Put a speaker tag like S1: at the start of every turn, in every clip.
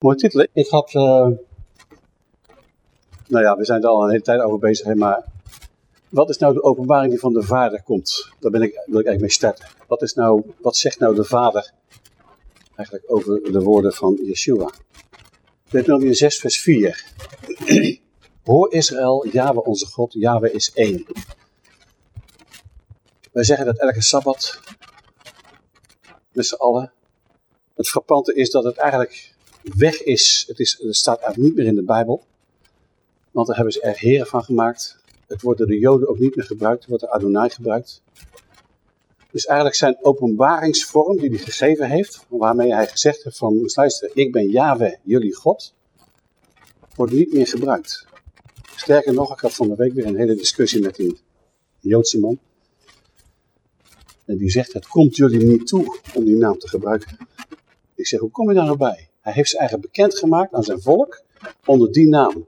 S1: Mooie titel. Ik had, uh, nou ja, we zijn er al een hele tijd over bezig, maar wat is nou de openbaring die van de Vader komt? Daar ben ik, wil ik eigenlijk mee starten. Wat, is nou, wat zegt nou de Vader eigenlijk over de woorden van Yeshua? Deuteronomium 6 vers 4. Hoor Israël, Yahweh onze God, Yahweh is één. Wij zeggen dat elke Sabbat, met z'n allen. Het frappante is dat het eigenlijk weg is. Het, is. staat eigenlijk niet meer in de Bijbel. Want daar hebben ze er heren van gemaakt. Het wordt door de Joden ook niet meer gebruikt. Het wordt door Adonai gebruikt. Dus eigenlijk zijn openbaringsvorm die hij gegeven heeft, waarmee hij gezegd heeft van, luister, ik ben Yahweh, jullie God, wordt niet meer gebruikt. Sterker nog, ik had van de week weer een hele discussie met een Joodse man. En die zegt, het komt jullie niet toe om die naam te gebruiken. Ik zeg, hoe kom je daar nou bij? Hij heeft zijn eigen bekendgemaakt aan zijn volk onder die naam.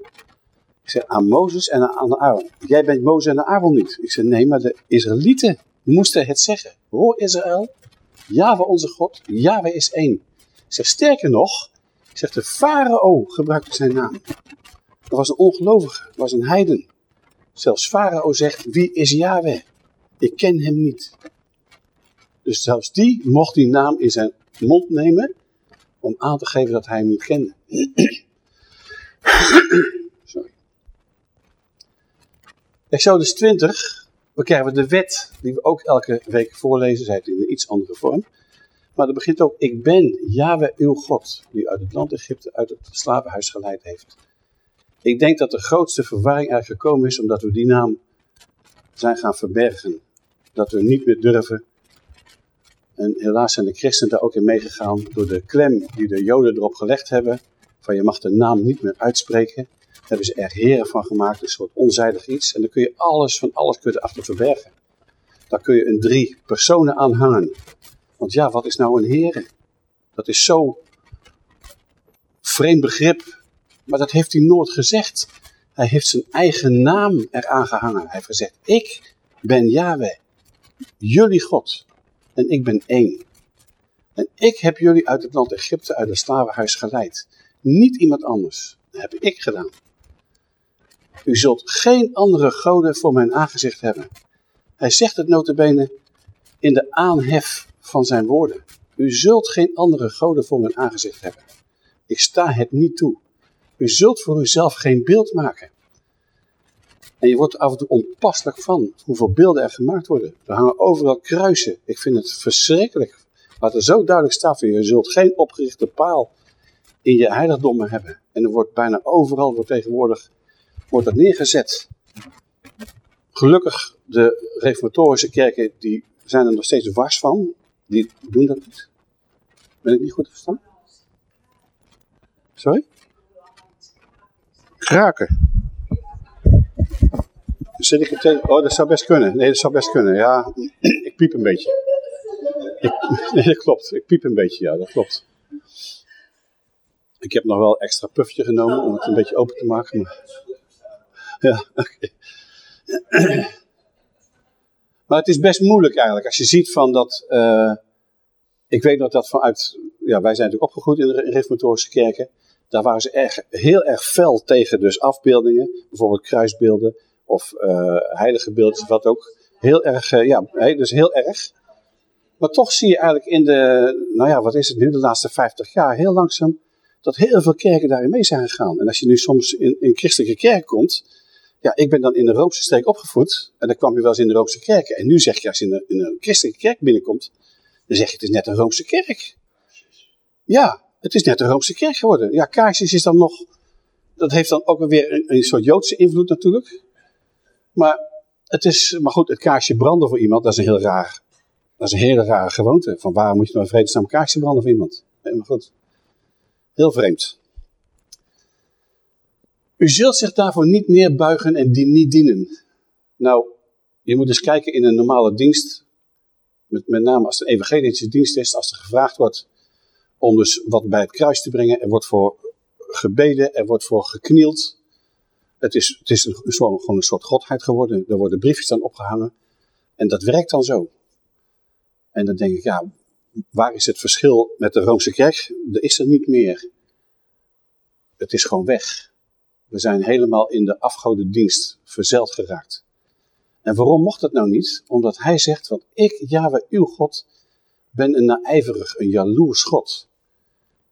S1: Ik zeg, aan Mozes en aan Aaron. Jij bent Mozes en Aaron niet. Ik zeg, nee, maar de Israëlieten moesten het zeggen. Hoor Israël, Java onze God, Yahweh is één. Ik zeg, sterker nog, ik zeg, de farao gebruikte zijn naam. Dat was een ongelovige, dat was een heiden. Zelfs farao zegt, wie is Yahweh? Ik ken hem niet. Dus zelfs die mocht die naam in zijn mond nemen om aan te geven dat hij hem niet kende. Sorry. Exodus 20, we krijgen de wet die we ook elke week voorlezen, zij het in een iets andere vorm. Maar er begint ook, ik ben Yahweh uw God, die uit het land Egypte, uit het slavenhuis geleid heeft. Ik denk dat de grootste verwarring eigenlijk gekomen is omdat we die naam zijn gaan verbergen. Dat we niet meer durven en helaas zijn de christenen daar ook in meegegaan door de klem die de joden erop gelegd hebben. Van je mag de naam niet meer uitspreken. Daar hebben ze er heren van gemaakt, een soort onzijdig iets. En dan kun je alles van alles kun je erachter verbergen. Daar kun je een drie personen aan hangen. Want ja, wat is nou een heren? Dat is zo vreemd begrip. Maar dat heeft hij nooit gezegd. Hij heeft zijn eigen naam eraan gehangen. Hij heeft gezegd, ik ben Yahweh, jullie God en ik ben één. En ik heb jullie uit het land Egypte, uit het slavenhuis geleid. Niet iemand anders. Dat heb ik gedaan. U zult geen andere goden voor mijn aangezicht hebben. Hij zegt het notabene in de aanhef van zijn woorden. U zult geen andere goden voor mijn aangezicht hebben. Ik sta het niet toe. U zult voor uzelf geen beeld maken. En je wordt af en toe onpasselijk van hoeveel beelden er gemaakt worden. Er hangen overal kruisen. Ik vind het verschrikkelijk. Wat er zo duidelijk staat van je zult geen opgerichte paal in je heiligdommen hebben. En er wordt bijna overal wordt tegenwoordig wordt dat neergezet. Gelukkig, de reformatorische kerken die zijn er nog steeds wars van. Die doen dat niet. Ben ik niet goed verstaan? Sorry? Kraken. Zit ik tegen? Oh, dat zou best kunnen. Nee, dat zou best kunnen. Ja, ik piep een beetje. Ik, nee, dat klopt. Ik piep een beetje, ja, dat klopt. Ik heb nog wel extra puffje genomen om het een beetje open te maken. Maar... Ja, oké. Maar het is best moeilijk eigenlijk. Als je ziet van dat... Uh, ik weet nog dat vanuit... Ja, wij zijn natuurlijk opgegroeid in de reformatorische kerken. Daar waren ze erg, heel erg fel tegen dus afbeeldingen. Bijvoorbeeld kruisbeelden of uh, heilige beeldjes, wat ook. Heel erg, uh, ja, dus heel erg. Maar toch zie je eigenlijk in de, nou ja, wat is het nu, de laatste 50 jaar, heel langzaam, dat heel veel kerken daarin mee zijn gegaan. En als je nu soms in, in christelijke kerk komt, ja, ik ben dan in de Roomse streek opgevoed, en dan kwam je wel eens in de Roomse kerken. En nu zeg je, als je in een, een christelijke kerk binnenkomt, dan zeg je, het is net een Roomse kerk. Ja, het is net een Roomse kerk geworden. Ja, kaarsjes is dan nog, dat heeft dan ook weer een, een soort Joodse invloed natuurlijk. Maar, het is, maar goed, het kaarsje branden voor iemand, dat is een heel raar, dat is een hele rare gewoonte. Van waarom moet je nou een vredesnaam kaarsje branden voor iemand? Nee, maar goed. Heel vreemd. U zult zich daarvoor niet neerbuigen en die niet dienen. Nou, je moet eens kijken in een normale dienst, met, met name als het een evangelische dienst is, als er gevraagd wordt om dus wat bij het kruis te brengen, er wordt voor gebeden, er wordt voor geknield, het is, het is een, gewoon een soort godheid geworden. Er worden briefjes dan opgehangen. En dat werkt dan zo. En dan denk ik, ja, waar is het verschil met de Roomse kerk? Er is er niet meer. het is gewoon weg. We zijn helemaal in de afgodendienst verzeld geraakt. En waarom mocht dat nou niet? Omdat hij zegt, want ik, Yahweh, uw God, ben een naijverig, een jaloers God.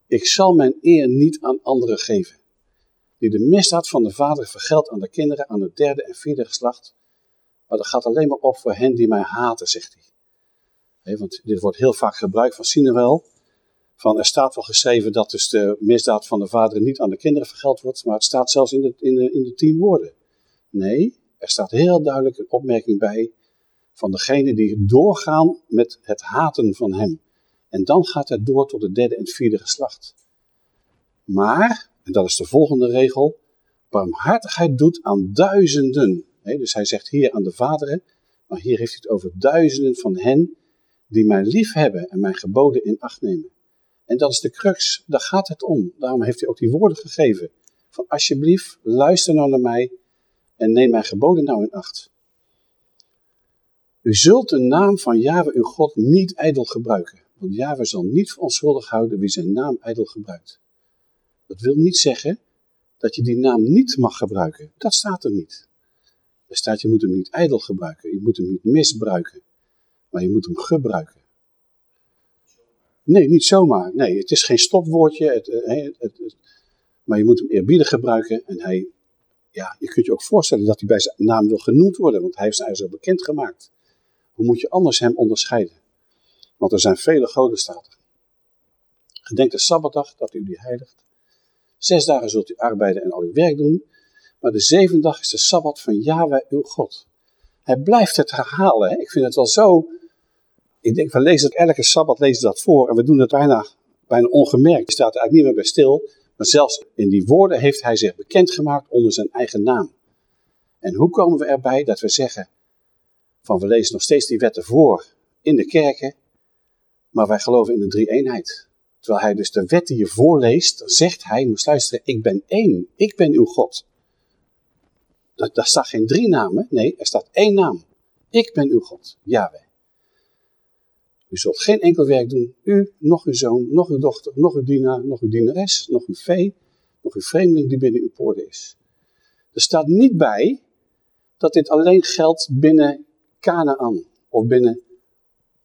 S1: Ik zal mijn eer niet aan anderen geven. Die de misdaad van de vader vergeldt aan de kinderen, aan het derde en vierde geslacht. Maar dat gaat alleen maar op voor hen die mij haten, zegt hij. want dit wordt heel vaak gebruikt van Sinuel. Van er staat wel geschreven dat dus de misdaad van de vader niet aan de kinderen vergeld wordt. Maar het staat zelfs in de, in de, in de tien woorden. Nee, er staat heel duidelijk een opmerking bij van degene die doorgaan met het haten van hem. En dan gaat het door tot het derde en vierde geslacht. Maar, en dat is de volgende regel, barmhartigheid doet aan duizenden. dus hij zegt hier aan de vaderen, maar hier heeft hij het over duizenden van hen die mij lief hebben en mijn geboden in acht nemen. En dat is de crux, daar gaat het om. Daarom heeft hij ook die woorden gegeven. Van alsjeblieft, luister nou naar mij en neem mijn geboden nou in acht. U zult de naam van Jahwe uw God niet ijdel gebruiken. Want Jahwe zal niet onschuldig houden wie zijn naam ijdel gebruikt. Dat wil niet zeggen dat je die naam niet mag gebruiken. Dat staat er niet. Er staat je moet hem niet ijdel gebruiken. Je moet hem niet misbruiken. Maar je moet hem gebruiken. Nee, niet zomaar. Nee, het is geen stopwoordje. Het, eh, het, maar je moet hem eerbiedig gebruiken. En hij, ja, je kunt je ook voorstellen dat hij bij zijn naam wil genoemd worden. Want hij heeft zijn zo bekend gemaakt. Hoe moet je anders hem onderscheiden? Want er zijn vele goden, staat. Gedenk de Sabbatdag, dat u die heiligt. Zes dagen zult u arbeiden en al uw werk doen. Maar de zevende dag is de Sabbat van Yahweh, uw God. Hij blijft het herhalen. Ik vind het wel zo... Ik denk, we lezen het elke Sabbat lezen dat voor. En we doen het bijna, bijna ongemerkt. Je staat er eigenlijk niet meer bij stil. Maar zelfs in die woorden heeft hij zich bekendgemaakt onder zijn eigen naam. En hoe komen we erbij dat we zeggen... Van we lezen nog steeds die wetten voor in de kerken. Maar wij geloven in de drie-eenheid. Terwijl hij dus de wet die je voorleest, zegt hij, moest luisteren, ik ben één, ik ben uw God. Daar, staat geen drie namen, nee, er staat één naam. Ik ben uw God, Yahweh. U zult geen enkel werk doen, u, nog uw zoon, nog uw dochter, nog uw dienaar, nog uw dienares, nog uw vee, nog uw vreemdeling die binnen uw poorten is. Er staat niet bij dat dit alleen geldt binnen Canaan of binnen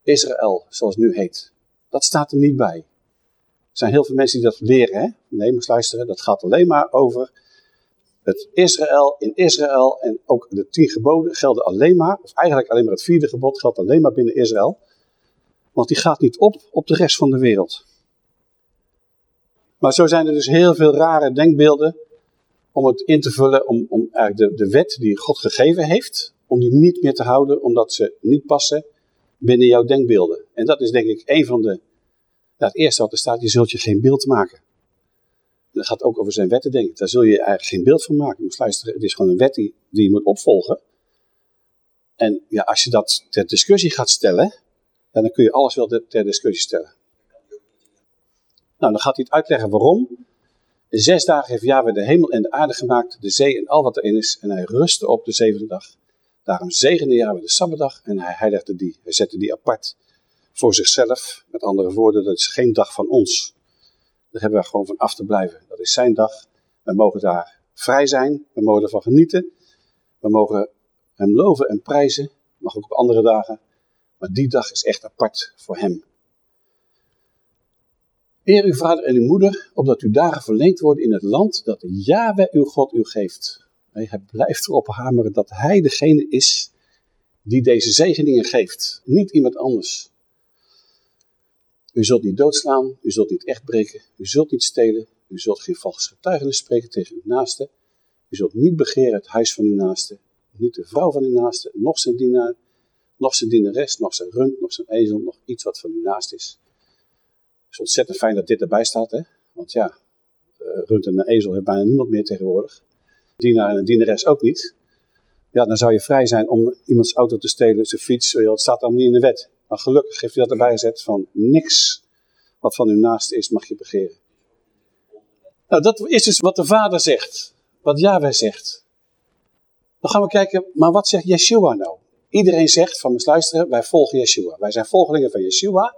S1: Israël, zoals het nu heet. Dat staat er niet bij. Er zijn heel veel mensen die dat leren. Hè? Nee, moet luisteren. Dat gaat alleen maar over het Israël in Israël. En ook de tien geboden gelden alleen maar, of eigenlijk alleen maar het vierde gebod geldt alleen maar binnen Israël. Want die gaat niet op op de rest van de wereld. Maar zo zijn er dus heel veel rare denkbeelden om het in te vullen, om, om eigenlijk de, de wet die God gegeven heeft, om die niet meer te houden, omdat ze niet passen binnen jouw denkbeelden. En dat is denk ik een van de, ja, het eerste wat er staat, je zult je geen beeld maken. En dat gaat ook over zijn wetten denken. Daar zul je eigenlijk geen beeld van maken. Je moet luisteren, het is gewoon een wet die, die je moet opvolgen. En ja, als je dat ter discussie gaat stellen, dan kun je alles wel ter discussie stellen. Nou, dan gaat hij het uitleggen waarom. In zes dagen heeft Yahweh de hemel en de aarde gemaakt, de zee en al wat erin is. En hij rustte op de zevende dag. Daarom zegende Yahweh de Sabbatdag en hij heiligde die. Hij zette die apart voor zichzelf. Met andere woorden, dat is geen dag van ons. Daar hebben we gewoon van af te blijven. Dat is zijn dag. We mogen daar vrij zijn. We mogen ervan genieten. We mogen hem loven en prijzen. Mag ook op andere dagen. Maar die dag is echt apart voor hem. Eer uw vader en uw moeder, opdat uw dagen verlengd worden in het land dat Yahweh uw God u geeft. Hij blijft erop hameren dat hij degene is die deze zegeningen geeft. Niet iemand anders. U zult niet doodslaan, u zult niet echt breken, u zult niet stelen, u zult geen vals getuigenis spreken tegen uw naaste, u zult niet begeren het huis van uw naaste, niet de vrouw van uw naaste, nog zijn dienaar, nog zijn dienares, nog zijn rund, nog zijn ezel, nog iets wat van uw naast is. Het is ontzettend fijn dat dit erbij staat, hè? want ja, eh, rund en een ezel heeft bijna niemand meer tegenwoordig dienaar en een dienares ook niet. Ja, dan zou je vrij zijn om iemands auto te stelen, zijn fiets. Het staat allemaal niet in de wet. Maar gelukkig heeft u dat erbij gezet van niks wat van uw naaste is mag je begeren. Nou, dat is dus wat de vader zegt. Wat Yahweh zegt. Dan gaan we kijken, maar wat zegt Yeshua nou? Iedereen zegt van, luisteren, wij volgen Yeshua. Wij zijn volgelingen van Yeshua.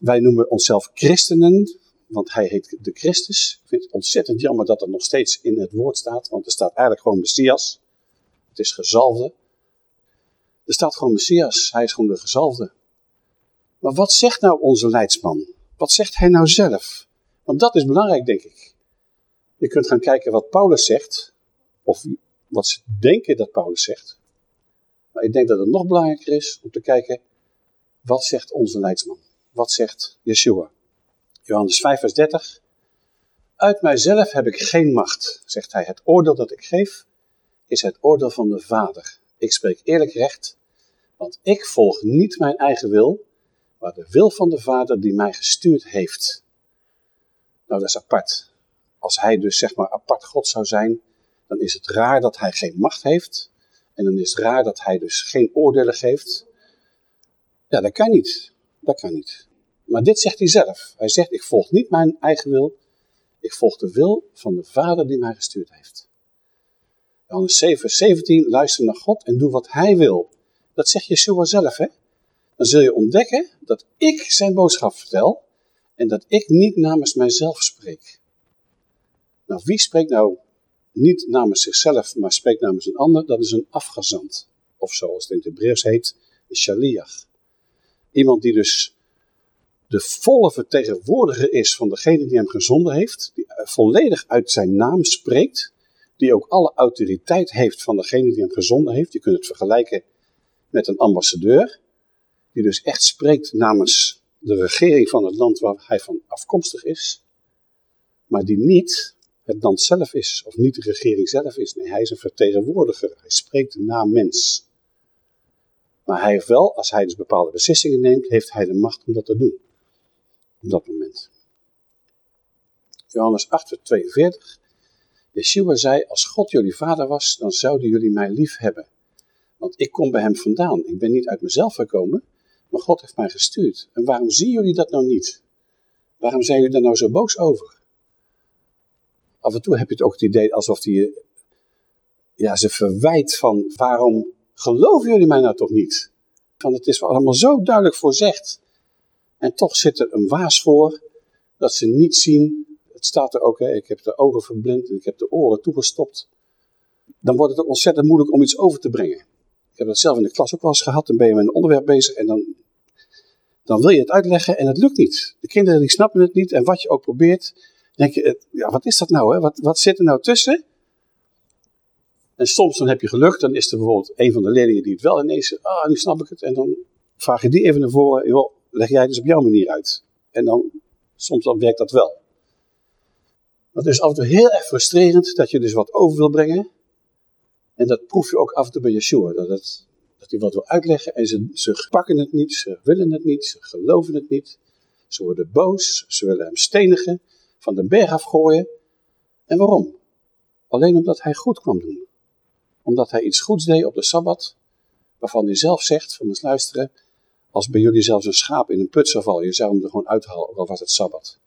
S1: Wij noemen onszelf christenen. want hij heet de Christus. Ik vind het ontzettend jammer dat dat nog steeds in het woord staat, want er staat eigenlijk gewoon Messias. Het is gezalfde. Er staat gewoon Messias, hij is gewoon de gezalfde. Maar wat zegt nou onze leidsman? Wat zegt hij nou zelf? Want dat is belangrijk, denk ik. Je kunt gaan kijken wat Paulus zegt, of wat ze denken dat Paulus zegt. Maar ik denk dat het nog belangrijker is om te kijken, wat zegt onze leidsman? Wat zegt Yeshua? Johannes 5 vers 30. Uit mijzelf heb ik geen macht, zegt hij. Het oordeel dat ik geef, is het oordeel van de Vader. Ik spreek eerlijk recht, want ik volg niet mijn eigen wil, maar de wil van de Vader die mij gestuurd heeft. Nou, dat is apart. Als hij dus zeg maar apart God zou zijn, dan is het raar dat hij geen macht heeft. En dan is het raar dat hij dus geen oordelen geeft. Ja, dat kan niet. Dat kan niet. Maar dit zegt hij zelf. Hij zegt, ik volg niet mijn eigen wil. Ik volg de wil van de Vader die mij gestuurd heeft. Johannes 7, 17, luister naar God en doe wat hij wil. Dat zegt Yeshua zelf, hè? Dan zul je ontdekken dat ik zijn boodschap vertel en dat ik niet namens mijzelf spreek. Nou, wie spreekt nou niet namens zichzelf, maar spreekt namens een ander? Dat is een afgezant. Of zoals het in het heet, een shaliach. Iemand die dus de volle vertegenwoordiger is van degene die hem gezonden heeft, die volledig uit zijn naam spreekt, die ook alle autoriteit heeft van degene die hem gezonden heeft. Je kunt het vergelijken met een ambassadeur, die dus echt spreekt namens de regering van het land waar hij van afkomstig is, maar die niet het land zelf is, of niet de regering zelf is. Nee, hij is een vertegenwoordiger. Hij spreekt na mens. Maar hij heeft wel, als hij dus bepaalde beslissingen neemt, heeft hij de macht om dat te doen. Op dat moment. Johannes 8, vers 42. Yeshua zei, als God jullie vader was, dan zouden jullie mij lief hebben. Want ik kom bij hem vandaan. Ik ben niet uit mezelf gekomen, maar God heeft mij gestuurd. En waarom zien jullie dat nou niet? Waarom zijn jullie daar nou zo boos over? Af en toe heb je het ook het idee alsof hij ja, ze verwijt van waarom geloven jullie mij nou toch niet? Want het is allemaal zo duidelijk voorzegd. En toch zit er een waas voor dat ze niet zien. Het staat er ook, hè, ik heb de ogen verblind en ik heb de oren toegestopt. Dan wordt het ook ontzettend moeilijk om iets over te brengen. Ik heb dat zelf in de klas ook wel eens gehad. Dan ben je met een onderwerp bezig en dan, dan wil je het uitleggen en het lukt niet. De kinderen die snappen het niet en wat je ook probeert, denk je, ja, wat is dat nou? Hè? Wat, wat zit er nou tussen? En soms dan heb je geluk, dan is er bijvoorbeeld een van de leerlingen die het wel ineens ah, nu snap ik het. En dan vraag je die even naar voren, joh, leg jij het dus op jouw manier uit. En dan, soms dan werkt dat wel. Het is af en toe heel erg frustrerend dat je dus wat over wil brengen. En dat proef je ook af en toe bij Yeshua. Dat, dat hij wat wil uitleggen en ze, ze pakken het niet, ze willen het niet, ze geloven het niet. Ze worden boos, ze willen hem stenigen, van de berg afgooien. En waarom? Alleen omdat hij goed kwam doen. Omdat hij iets goeds deed op de Sabbat, waarvan hij zelf zegt, van eens luisteren, als bij jullie zelfs een schaap in een put zou vallen, je zou hem er gewoon uithalen, ook al was het Sabbat.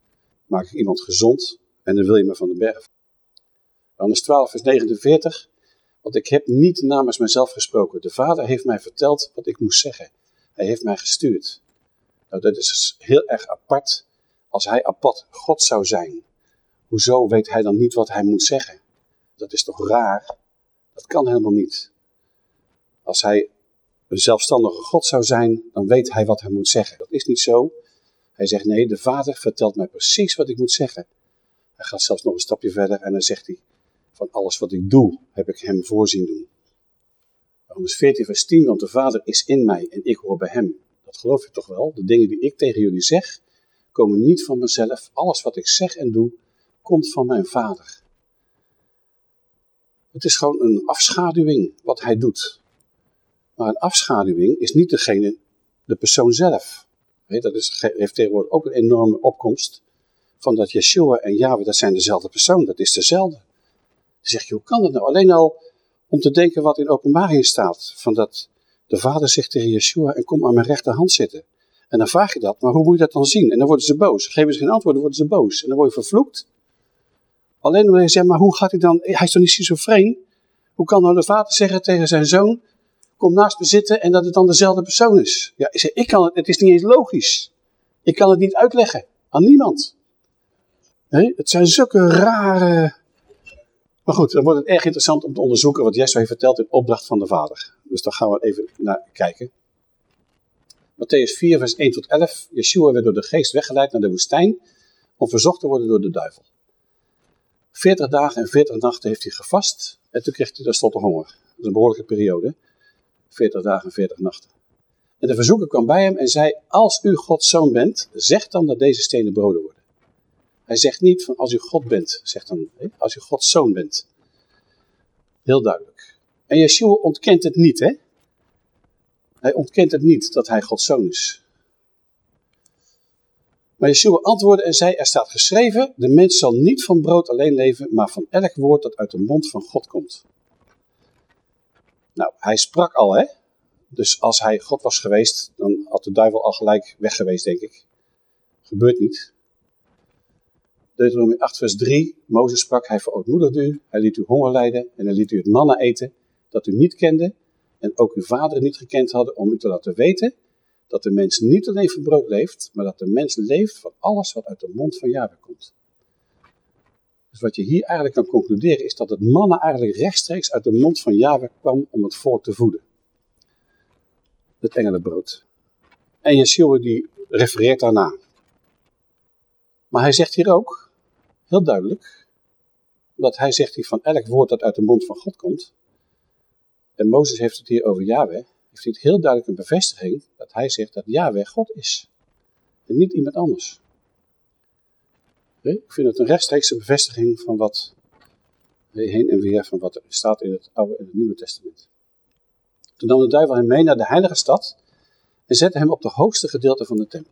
S1: Maak ik iemand gezond en dan wil je me van de berg. Johannes 12 vers 49, want ik heb niet namens mezelf gesproken. De Vader heeft mij verteld wat ik moest zeggen. Hij heeft mij gestuurd. Nou, dat is dus heel erg apart. Als hij apart God zou zijn, hoezo weet hij dan niet wat hij moet zeggen? Dat is toch raar? Dat kan helemaal niet. Als hij een zelfstandige God zou zijn, dan weet hij wat hij moet zeggen. Dat is niet zo. Hij zegt nee, de Vader vertelt mij precies wat ik moet zeggen. Hij gaat zelfs nog een stapje verder en dan zegt hij, van alles wat ik doe, heb ik hem voorzien doen. Johannes 14 vers 10, want de Vader is in mij en ik hoor bij hem. Dat geloof je toch wel? De dingen die ik tegen jullie zeg, komen niet van mezelf. Alles wat ik zeg en doe, komt van mijn Vader. Het is gewoon een afschaduwing wat hij doet. Maar een afschaduwing is niet degene, de persoon zelf. dat is, heeft tegenwoordig ook een enorme opkomst. Van dat Yeshua en Yahweh, dat zijn dezelfde persoon. Dat is dezelfde. Zeg je, hoe kan dat nou? Alleen al om te denken wat in openbaring staat. Van dat de vader zegt tegen Yeshua, en kom aan mijn rechterhand zitten. En dan vraag je dat, maar hoe moet je dat dan zien? En dan worden ze boos. Geven ze geen antwoord, dan worden ze boos. En dan word je vervloekt. Alleen omdat je zegt, maar hoe gaat hij dan? Hij is toch niet schizofreen? Hoe kan nou de vader zeggen tegen zijn zoon, kom naast me zitten en dat het dan dezelfde persoon is? Ja, ik, zeg, ik kan het, het is niet eens logisch. Ik kan het niet uitleggen aan niemand. Het zijn zulke rare... Maar goed, dan wordt het erg interessant om te onderzoeken wat Jezus heeft verteld in opdracht van de Vader. Dus daar gaan we even naar kijken. Matthäus 4, vers 1 tot 11. Yeshua werd door de geest weggeleid naar de woestijn om verzocht te worden door de duivel. 40 dagen en 40 nachten heeft hij gevast en toen kreeg hij tenslotte honger. Dat is een behoorlijke periode. 40 dagen en 40 nachten. En de verzoeker kwam bij hem en zei, als u Gods zoon bent, zeg dan dat deze stenen broden worden. Hij zegt niet van als u God bent, zegt dan als u Gods zoon bent. Heel duidelijk. En Yeshua ontkent het niet, hè? Hij ontkent het niet dat hij Gods zoon is. Maar Yeshua antwoordde en zei, er staat geschreven, de mens zal niet van brood alleen leven, maar van elk woord dat uit de mond van God komt. Nou, hij sprak al, hè? Dus als hij God was geweest, dan had de duivel al gelijk weg geweest, denk ik. Gebeurt niet. Deuteronomie 8 vers 3, Mozes sprak, hij verootmoedigde u, hij liet u honger lijden en hij liet u het mannen eten dat u niet kende en ook uw vader niet gekend hadden om u te laten weten dat de mens niet alleen van brood leeft, maar dat de mens leeft van alles wat uit de mond van Jahwe komt. Dus wat je hier eigenlijk kan concluderen is dat het mannen eigenlijk rechtstreeks uit de mond van Jahwe kwam om het volk te voeden. Het engelenbrood. En Yeshua die refereert daarna. Maar hij zegt hier ook, heel duidelijk, dat hij zegt hier van elk woord dat uit de mond van God komt. En Mozes heeft het hier over Yahweh heeft hij het heel duidelijk een bevestiging dat hij zegt dat Yahweh God is. En niet iemand anders. Ik vind het een rechtstreekse bevestiging van wat heen en weer van wat er staat in het Oude en het Nieuwe Testament. Toen nam de duivel hem mee naar de heilige stad en zette hem op de hoogste gedeelte van de tempel.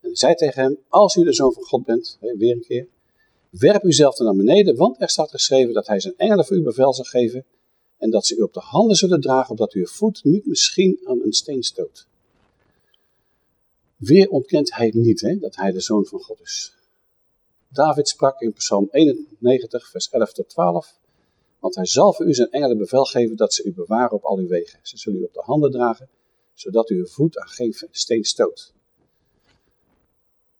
S1: En zei tegen hem, als u de zoon van God bent, weer een keer, werp uzelf dan naar beneden, want er staat geschreven dat hij zijn engelen voor u bevel zal geven en dat ze u op de handen zullen dragen, opdat uw voet niet misschien aan een steen stoot. Weer ontkent hij niet, hè, dat hij de zoon van God is. David sprak in Psalm 91, vers 11 tot 12. Want hij zal voor u zijn engelen bevel geven dat ze u bewaren op al uw wegen. Ze zullen u op de handen dragen, zodat u uw voet aan geen steen stoot.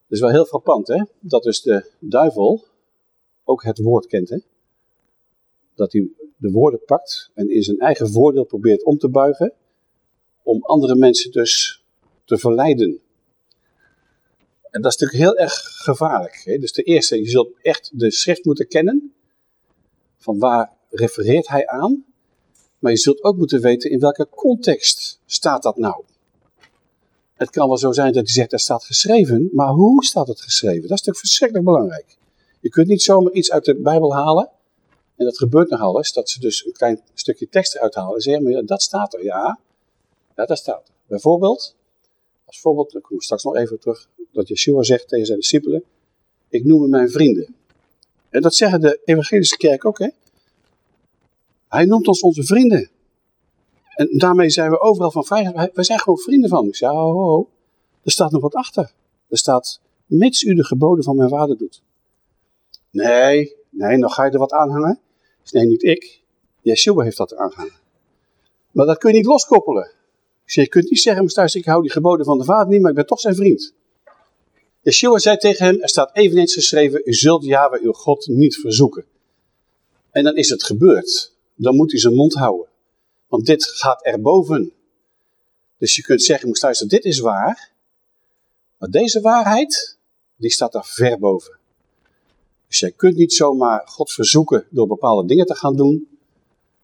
S1: Dat is wel heel frappant, hè? Dat dus de duivel ook het woord kent, hè? Dat hij de woorden pakt en in zijn eigen voordeel probeert om te buigen, om andere mensen dus te verleiden. En dat is natuurlijk heel erg gevaarlijk. Hè? Dus de eerste, je zult echt de schrift moeten kennen, van waar refereert hij aan, maar je zult ook moeten weten in welke context staat dat nou. Het kan wel zo zijn dat hij zegt, er staat geschreven, maar hoe staat het geschreven? Dat is natuurlijk verschrikkelijk belangrijk. Je kunt niet zomaar iets uit de Bijbel halen en dat gebeurt nogal eens, dat ze dus een klein stukje tekst eruit halen en zeggen, maar dat staat er, ja. Ja, dat staat er. Bijvoorbeeld, als voorbeeld, dan kom ik straks nog even terug, dat Yeshua zegt tegen zijn discipelen, ik noem mijn vrienden. En dat zeggen de evangelische kerk ook, hè. Hij noemt ons onze vrienden. En daarmee zijn we overal van vrij. Wij zijn gewoon vrienden van. Ik zeg, oh, oh, oh, er staat nog wat achter. Er staat, mits u de geboden van mijn vader doet. Nee, nee, nog ga je er wat aanhangen. Nee, niet ik. Yeshua heeft dat aangehangen. Maar dat kun je niet loskoppelen. Je kunt niet zeggen, thuis, ik hou die geboden van de vader niet, maar ik ben toch zijn vriend. Yeshua zei tegen hem, er staat eveneens geschreven, u zult Yahweh uw God niet verzoeken. En dan is het gebeurd. Dan moet hij zijn mond houden. Want dit gaat erboven. Dus je kunt zeggen, moest dit is waar. Maar deze waarheid, die staat daar ver boven. Dus jij kunt niet zomaar God verzoeken door bepaalde dingen te gaan doen.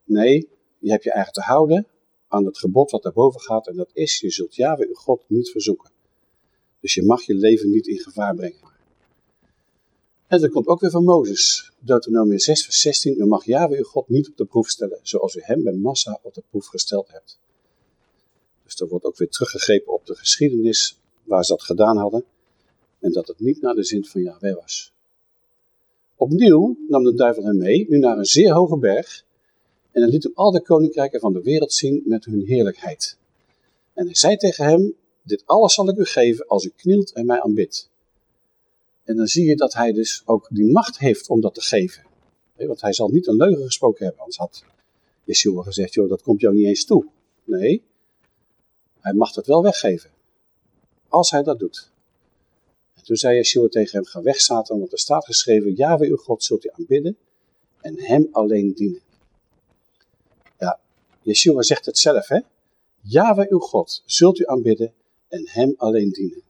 S1: Nee, je hebt je eigen te houden aan het gebod wat daarboven gaat. En dat is, je zult Yahweh uw God niet verzoeken. Dus je mag je leven niet in gevaar brengen. En dat komt ook weer van Mozes. Deuteronomie 6 vers 16. U mag Yahweh uw God niet op de proef stellen, zoals u hem bij massa op de proef gesteld hebt. Dus er wordt ook weer teruggegrepen op de geschiedenis waar ze dat gedaan hadden. En dat het niet naar de zin van Yahweh was. Opnieuw nam de duivel hem mee, nu naar een zeer hoge berg, en hij liet hem al de koninkrijken van de wereld zien met hun heerlijkheid. En hij zei tegen hem, dit alles zal ik u geven als u knielt en mij aanbidt. En dan zie je dat hij dus ook die macht heeft om dat te geven. Want hij zal niet een leugen gesproken hebben, anders had Yeshua gezegd, joh, dat komt jou niet eens toe. Nee, hij mag het wel weggeven. Als hij dat doet. En toen zei Yeshua tegen hem, ga weg Satan, want er staat geschreven, Yahweh uw God zult u aanbidden en hem alleen dienen. Ja, Yeshua zegt het zelf hè. Yahweh uw God zult u aanbidden en hem alleen dienen.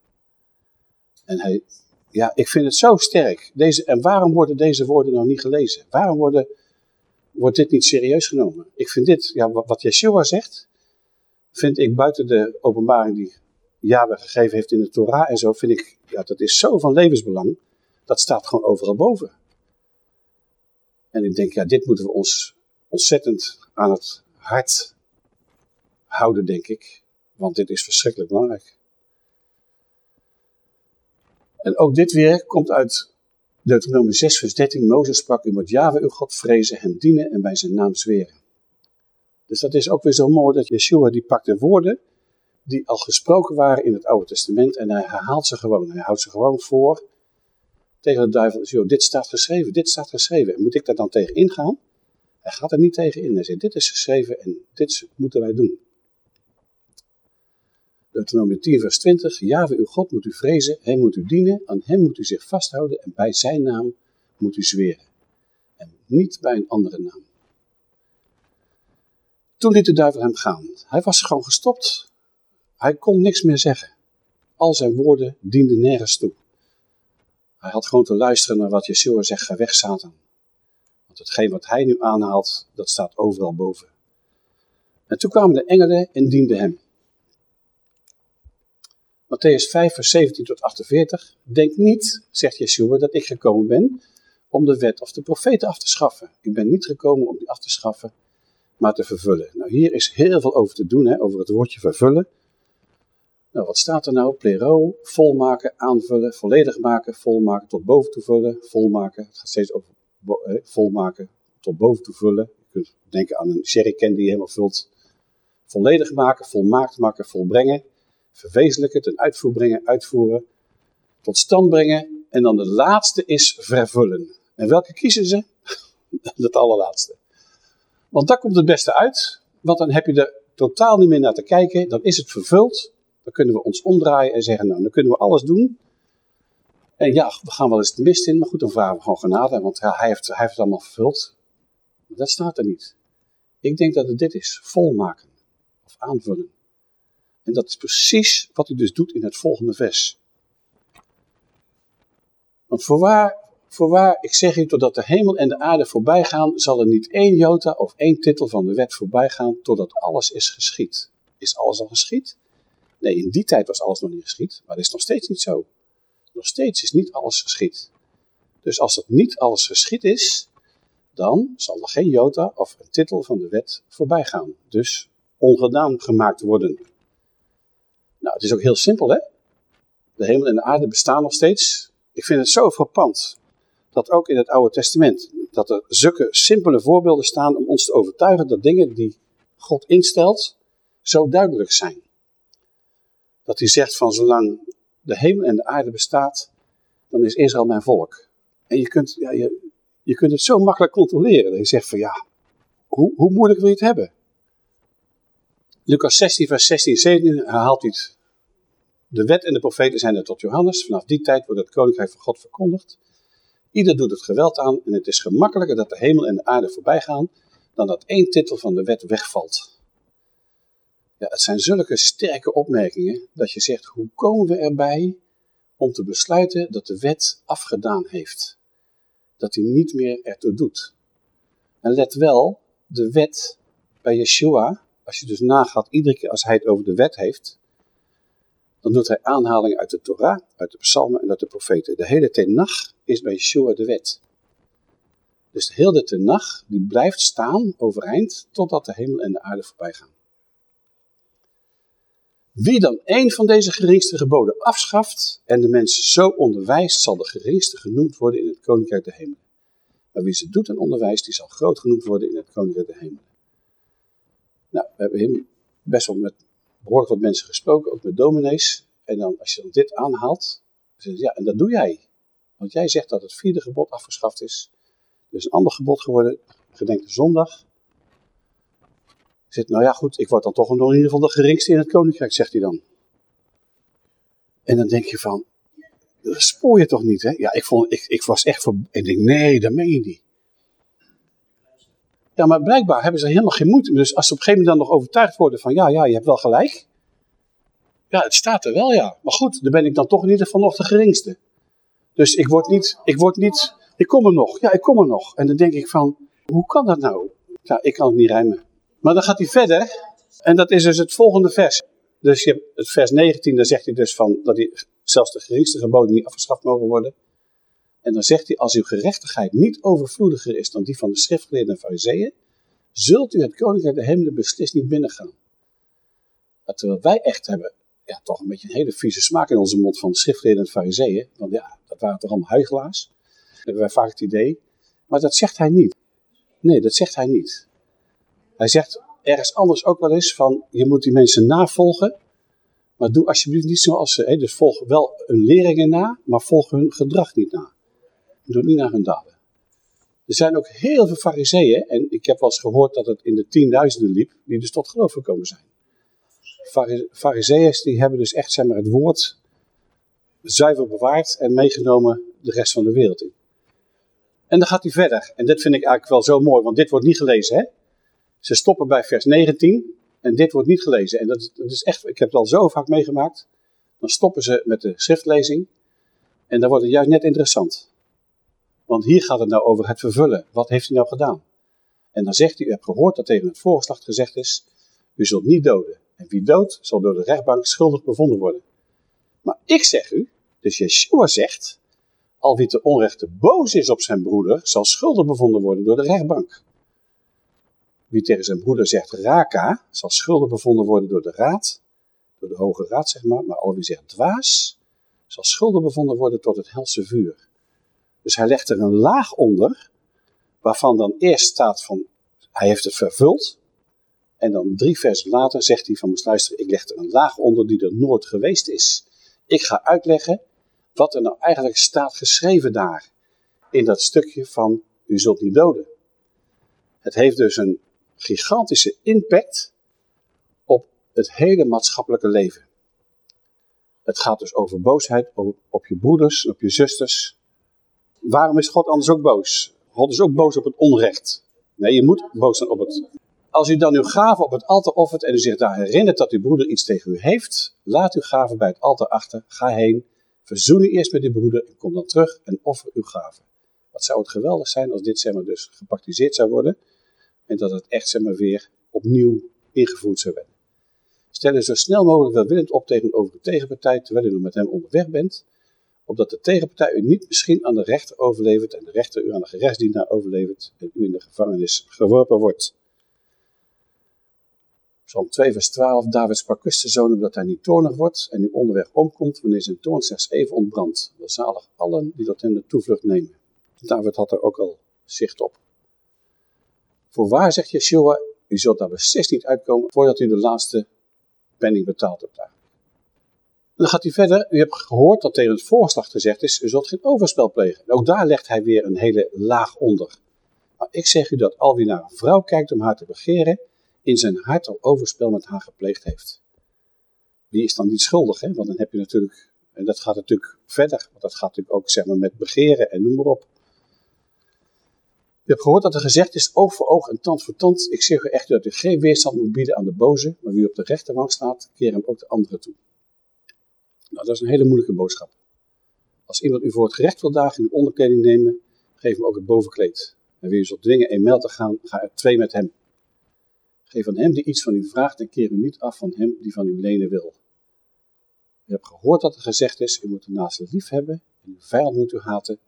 S1: En hij, ja, ik vind het zo sterk. Deze, en waarom worden deze woorden nou niet gelezen? Waarom worden, wordt dit niet serieus genomen? Ik vind dit, ja, wat Yeshua zegt, vind ik buiten de openbaring die Yahweh gegeven heeft in de Torah en zo, vind ik, ja, dat is zo van levensbelang. Dat staat gewoon overal boven. En ik denk, ja, dit moeten we ons ontzettend aan het hart houden, denk ik. Want dit is verschrikkelijk belangrijk. En ook dit weer komt uit Deuteronomie 6 vers 13. Mozes sprak, u moet Yahweh uw God vrezen, hem dienen en bij zijn naam zweren. Dus dat is ook weer zo mooi dat Yeshua die pakt de woorden die al gesproken waren in het Oude Testament en hij herhaalt ze gewoon. Hij houdt ze gewoon voor tegen de duivel. Joh, dit staat geschreven, dit staat geschreven. En moet ik daar dan tegen ingaan? Hij gaat er niet tegen in. Hij zegt, dit is geschreven en dit moeten wij doen. Deuteronomie 10 vers 20. Jave uw God moet u vrezen, hem moet u dienen, aan hem moet u zich vasthouden en bij zijn naam moet u zweren. En niet bij een andere naam. Toen liet de duivel hem gaan. Hij was gewoon gestopt. Hij kon niks meer zeggen. Al zijn woorden dienden nergens toe. Hij had gewoon te luisteren naar wat Yeshua zegt, ga weg Satan. Want hetgeen wat hij nu aanhaalt, dat staat overal boven. En toen kwamen de engelen en dienden hem. Matthäus 5, vers 17 tot 48. Denk niet, zegt Yeshua, dat ik gekomen ben om de wet of de profeten af te schaffen. Ik ben niet gekomen om die af te schaffen, maar te vervullen. Nou, hier is heel veel over te doen, hè, over het woordje vervullen. Nou, wat staat er nou? Plero, volmaken, aanvullen, volledig maken, volmaken, tot boven toe vullen, volmaken. Het gaat steeds over volmaken, tot boven toe vullen. Je kunt denken aan een sherrycan die helemaal vult. Volledig maken, volmaakt maken, volbrengen. Verwezenlijken, ten uitvoer brengen, uitvoeren. Tot stand brengen. En dan de laatste is vervullen. En welke kiezen ze? Dat allerlaatste. Want daar komt het beste uit. Want dan heb je er totaal niet meer naar te kijken. Dan is het vervuld. Dan kunnen we ons omdraaien en zeggen, nou, dan kunnen we alles doen. En ja, we gaan wel eens de mist in, maar goed, dan vragen we gewoon genade, want hij, heeft, hij heeft het allemaal vervuld. Maar dat staat er niet. Ik denk dat het dit is, volmaken of aanvullen. En dat is precies wat hij dus doet in het volgende vers. Want voorwaar, voorwaar, ik zeg u, totdat de hemel en de aarde voorbij gaan, zal er niet één jota of één titel van de wet voorbij gaan, totdat alles is geschied. Is alles al geschied? Nee, in die tijd was alles nog niet geschied, maar dat is nog steeds niet zo. Nog steeds is niet alles geschied. Dus als het niet alles geschied is, dan zal er geen jota of een titel van de wet voorbij gaan. Dus ongedaan gemaakt worden. Nou, het is ook heel simpel, hè? De hemel en de aarde bestaan nog steeds. Ik vind het zo frappant dat ook in het Oude Testament, dat er zulke simpele voorbeelden staan om ons te overtuigen dat dingen die God instelt, zo duidelijk zijn. Dat hij zegt van zolang de hemel en de aarde bestaat, dan is Israël mijn volk. En je kunt, ja, je, je kunt het zo makkelijk controleren. Dat je zegt van ja, hoe, hoe moeilijk wil je het hebben? Lucas 16, vers 16 17 herhaalt hij. De wet en de profeten zijn er tot Johannes. Vanaf die tijd wordt het koninkrijk van God verkondigd. Ieder doet het geweld aan en het is gemakkelijker dat de hemel en de aarde voorbij gaan dan dat één titel van de wet wegvalt. Ja, het zijn zulke sterke opmerkingen dat je zegt, hoe komen we erbij om te besluiten dat de wet afgedaan heeft? Dat hij niet meer ertoe doet. En let wel, de wet bij Yeshua, als je dus nagaat, iedere keer als hij het over de wet heeft, dan doet hij aanhalingen uit de Torah, uit de psalmen en uit de profeten. De hele tenach is bij Yeshua de wet. Dus de hele tenach die blijft staan overeind totdat de hemel en de aarde voorbij gaan. Wie dan een van deze geringste geboden afschaft en de mensen zo onderwijst, zal de geringste genoemd worden in het koninkrijk der hemelen. Maar wie ze doet en onderwijst, die zal groot genoemd worden in het koninkrijk der hemelen. Nou, we hebben best wel met behoorlijk wat mensen gesproken, ook met dominees. En dan, als je dan dit aanhaalt, dan ja, en dat doe jij. Want jij zegt dat het vierde gebod afgeschaft is. Er is een ander gebod geworden, gedenk de zondag. Zit, nou ja, goed, ik word dan toch in ieder geval de geringste in het koninkrijk, zegt hij dan. En dan denk je van, Dat spoor je toch niet, hè? Ja, ik, vond, ik, ik was echt voor... Denk, nee, dat meen je niet. Ja, maar blijkbaar hebben ze helemaal geen moeite. Dus als ze op een gegeven moment dan nog overtuigd worden van... Ja, ja, je hebt wel gelijk. Ja, het staat er wel, ja. Maar goed, dan ben ik dan toch in ieder geval nog de geringste. Dus ik word niet... Ik, word niet, ik kom er nog. Ja, ik kom er nog. En dan denk ik van... Hoe kan dat nou? Ja, ik kan het niet rijmen. Maar dan gaat hij verder. En dat is dus het volgende vers. Dus je hebt het vers 19, daar zegt hij dus van dat zelfs de geringste geboden niet afgeschaft mogen worden. En dan zegt hij, als uw gerechtigheid niet overvloediger is dan die van de schriftgeleerden en fariseeën, zult u het koninkrijk der hemelen beslist niet binnengaan. terwijl wij echt hebben, ja, toch een beetje een hele vieze smaak in onze mond van de schriftgeleerden en fariseeën. Want ja, dat waren toch allemaal huigelaars. Dat hebben wij vaak het idee. Maar dat zegt hij niet. Nee, dat zegt hij niet. Hij zegt ergens anders ook wel eens van, je moet die mensen navolgen, maar doe alsjeblieft niet zoals ze, dus volg wel hun leringen na, maar volg hun gedrag niet na. Doe niet naar hun daden. Er zijn ook heel veel fariseeën, en ik heb wel eens gehoord dat het in de tienduizenden liep, die dus tot geloof gekomen zijn. Fariseeërs die hebben dus echt zeg maar, het woord zuiver bewaard en meegenomen de rest van de wereld in. En dan gaat hij verder. En dit vind ik eigenlijk wel zo mooi, want dit wordt niet gelezen. Hè? Ze stoppen bij vers 19 en dit wordt niet gelezen. En dat, is echt, ik heb het al zo vaak meegemaakt. Dan stoppen ze met de schriftlezing en dan wordt het juist net interessant. Want hier gaat het nou over het vervullen. Wat heeft hij nou gedaan? En dan zegt hij, u hebt gehoord dat tegen het voorgeslacht gezegd is, u zult niet doden. En wie doodt, zal door de rechtbank schuldig bevonden worden. Maar ik zeg u, dus Yeshua zegt, al wie te onrechte boos is op zijn broeder, zal schuldig bevonden worden door de rechtbank. Wie tegen zijn broeder zegt raka, zal schuldig bevonden worden door de raad, door de hoge raad zeg maar, maar al wie zegt dwaas, zal schuldig bevonden worden tot het helse vuur. Dus hij legt er een laag onder, waarvan dan eerst staat van, hij heeft het vervuld, en dan drie versen later zegt hij van, moest luisteren, ik leg er een laag onder die er nooit geweest is. Ik ga uitleggen wat er nou eigenlijk staat geschreven daar, in dat stukje van, u zult niet doden. Het heeft dus een gigantische impact op het hele maatschappelijke leven. Het gaat dus over boosheid op, op je broeders, op je zusters. Waarom is God anders ook boos? God is ook boos op het onrecht. Nee, je moet boos zijn op het... Als u dan uw gave op het altaar offert en u zich daar herinnert dat uw broeder iets tegen u heeft, laat uw gave bij het altaar achter, ga heen, verzoen u eerst met uw broeder en kom dan terug en offer uw gave. Wat zou het geweldig zijn als dit zeg maar, dus gepraktiseerd zou worden en dat het echt zeg maar, weer opnieuw ingevoerd zou werden. Stel je zo snel mogelijk welwillend op tegenover de tegenpartij, terwijl u nog met hem onderweg bent, opdat de tegenpartij u niet misschien aan de rechter overlevert en de rechter u aan de gerechtsdienaar overlevert en u in de gevangenis geworpen wordt. Psalm 2 vers 12, David sprak de zoon omdat hij niet toornig wordt en u onderweg omkomt wanneer zijn toorn slechts even ontbrandt. Welzalig allen die tot hem de toevlucht nemen. David had er ook al zicht op. Voorwaar, zegt Yeshua, u zult daar beslist niet uitkomen voordat u de laatste penning betaald hebt daar. En dan gaat hij verder. U hebt gehoord dat tegen het voorslag gezegd is, u zult geen overspel plegen. ook daar legt hij weer een hele laag onder. Maar ik zeg u dat al wie naar een vrouw kijkt om haar te begeren, in zijn hart al overspel met haar gepleegd heeft. Die is dan niet schuldig, hè? want dan heb je natuurlijk, en dat gaat natuurlijk verder, want dat gaat natuurlijk ook zeg met begeren en noem maar op. U hebt gehoord dat er gezegd is, oog voor oog en tand voor tand. Ik zeg u echt dat u geen weerstand moet bieden aan de boze, maar wie op de rechterwang staat, keer hem ook de andere toe. Nou, dat is een hele moeilijke boodschap. Als iemand u voor het gerecht wil dagen en uw onderkleding nemen, geef hem ook het bovenkleed. En wie u zult dwingen een mijl te gaan, ga er twee met hem. Geef aan hem die iets van u vraagt en keer u niet af van hem die van u lenen wil. U hebt gehoord dat er gezegd is, u moet de naaste lief hebben en uw vijand moet u haten.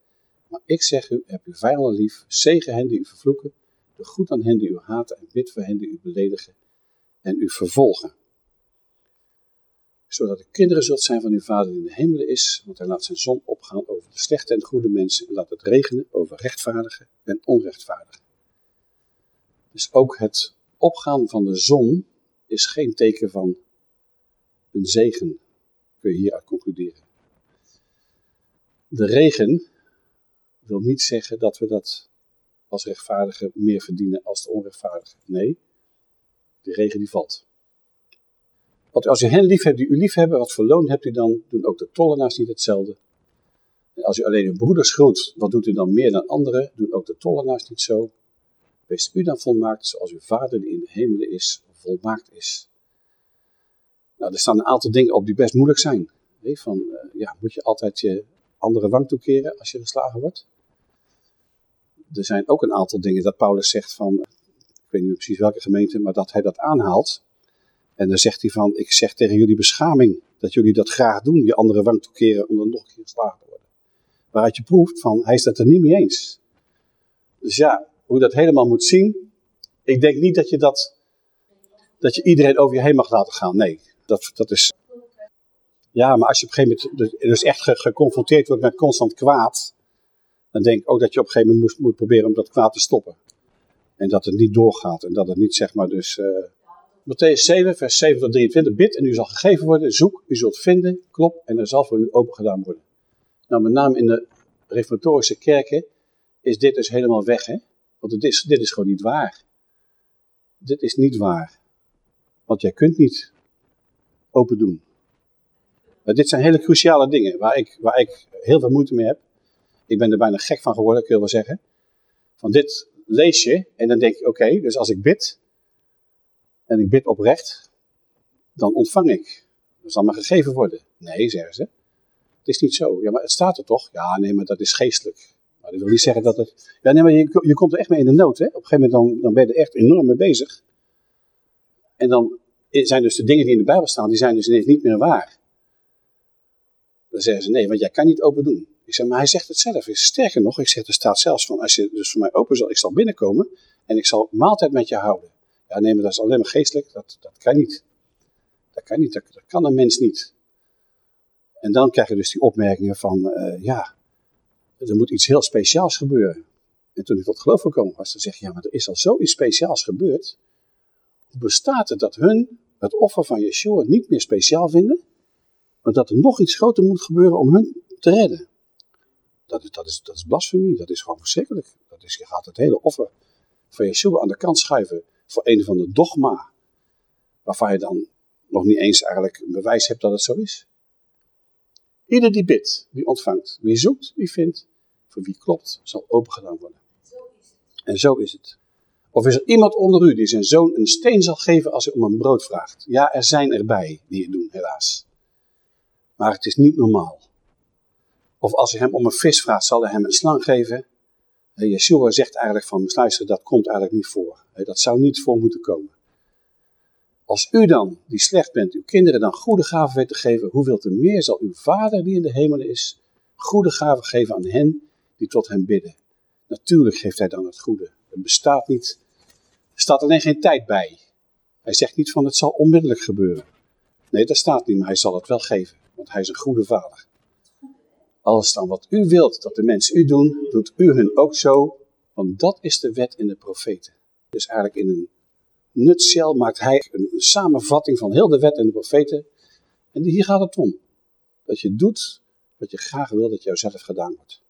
S1: Maar ik zeg u, heb uw vijanden lief, zegen hen die u vervloeken, doe goed aan hen die u haten en bid voor hen die u beledigen en u vervolgen. Zodat de kinderen zult zijn van uw vader die in de hemelen is, want hij laat zijn zon opgaan over de slechte en goede mensen en laat het regenen over rechtvaardigen en onrechtvaardigen. Dus ook het opgaan van de zon is geen teken van een zegen, kun je hieruit concluderen. De regen wil niet zeggen dat we dat als rechtvaardigen meer verdienen als de onrechtvaardigen. Nee, de regen die valt. Want als u hen lief hebt die u lief hebben, wat voor loon hebt u dan? Doen ook de tollenaars niet hetzelfde? En als u alleen uw broeders groet, wat doet u dan meer dan anderen? Doen ook de tollenaars niet zo? Wees u dan volmaakt zoals uw vader die in de hemelen is, volmaakt is. Nou, er staan een aantal dingen op die best moeilijk zijn. Van, uh, ja, moet je altijd je andere wang toekeren als je geslagen wordt? Er zijn ook een aantal dingen dat Paulus zegt van, ik weet niet precies welke gemeente, maar dat hij dat aanhaalt. En dan zegt hij van, ik zeg tegen jullie beschaming dat jullie dat graag doen, je andere wang toekeren om dan nog een keer geslagen te worden. Waaruit je proeft van, hij is dat er niet mee eens. Dus ja, hoe dat helemaal moet zien, ik denk niet dat je dat, dat je iedereen over je heen mag laten gaan. Nee, dat, dat is... Ja, maar als je op een gegeven moment dus echt geconfronteerd wordt met constant kwaad, dan denk ik ook dat je op een gegeven moment moet, proberen om dat kwaad te stoppen. En dat het niet doorgaat en dat het niet zeg maar dus... Uh, Matthäus 7, vers 7 tot 23. Bid en u zal gegeven worden. Zoek, u zult vinden. Klop en er zal voor u open gedaan worden. Nou, met name in de reformatorische kerken is dit dus helemaal weg, hè? Want het is, dit is gewoon niet waar. Dit is niet waar. Want jij kunt niet open doen. Maar dit zijn hele cruciale dingen waar ik, waar ik heel veel moeite mee heb. Ik ben er bijna gek van geworden, ik wil wel zeggen. Van dit lees je en dan denk je, oké, dus als ik bid en ik bid oprecht, dan ontvang ik. Dat zal me gegeven worden. Nee, zeggen ze. Het is niet zo. Ja, maar het staat er toch? Ja, nee, maar dat is geestelijk. Maar dat wil niet zeggen dat het... Ja, nee, maar je, je komt er echt mee in de nood, hè. Op een gegeven moment dan, dan ben je er echt enorm mee bezig. En dan zijn dus de dingen die in de Bijbel staan, die zijn dus ineens niet meer waar. Dan zeggen ze, nee, want jij kan niet open doen. Ik zeg, maar hij zegt het zelf. Sterker nog, ik zeg, er staat zelfs van, als je dus voor mij open zal, ik zal binnenkomen en ik zal maaltijd met je houden. Ja, nee, maar dat is alleen maar geestelijk. Dat, dat kan niet. Dat kan niet. Dat, kan een mens niet. En dan krijg je dus die opmerkingen van, uh, ja, er moet iets heel speciaals gebeuren. En toen ik tot geloof gekomen was, dan zeg je, ja, maar er is al zoiets speciaals gebeurd. Hoe bestaat het dat hun het offer van Yeshua niet meer speciaal vinden, maar dat er nog iets groter moet gebeuren om hun te redden? Dat is, dat is, dat is blasfemie, dat is gewoon verschrikkelijk. Dat is, je gaat het hele offer van Yeshua aan de kant schuiven voor een van de dogma, waarvan je dan nog niet eens eigenlijk een bewijs hebt dat het zo is. Ieder die bidt, die ontvangt. Wie zoekt, wie vindt. Voor wie klopt, zal opengedaan worden. En zo is het. Of is er iemand onder u die zijn zoon een steen zal geven als hij om een brood vraagt? Ja, er zijn erbij die het doen, helaas. Maar het is niet normaal. Of als hij hem om een vis vraagt, zal hij hem een slang geven. Yeshua zegt eigenlijk van, luister, dat komt eigenlijk niet voor. Dat zou niet voor moeten komen. Als u dan, die slecht bent, uw kinderen dan goede gaven weet te geven, hoeveel te meer zal uw Vader die in de hemelen is, goede gaven geven aan hen die tot hem bidden. Natuurlijk geeft hij dan het goede. Het bestaat niet, er staat alleen geen tijd bij. Hij zegt niet van het zal onmiddellijk gebeuren. Nee, dat staat niet, maar hij zal het wel geven, want hij is een goede vader. Alles dan wat u wilt dat de mensen u doen, doet u hun ook zo, want dat is de wet in de profeten. Dus eigenlijk in een nutshell maakt hij een samenvatting van heel de wet en de profeten. En hier gaat het om. Dat je doet wat je graag wil dat jouzelf gedaan wordt.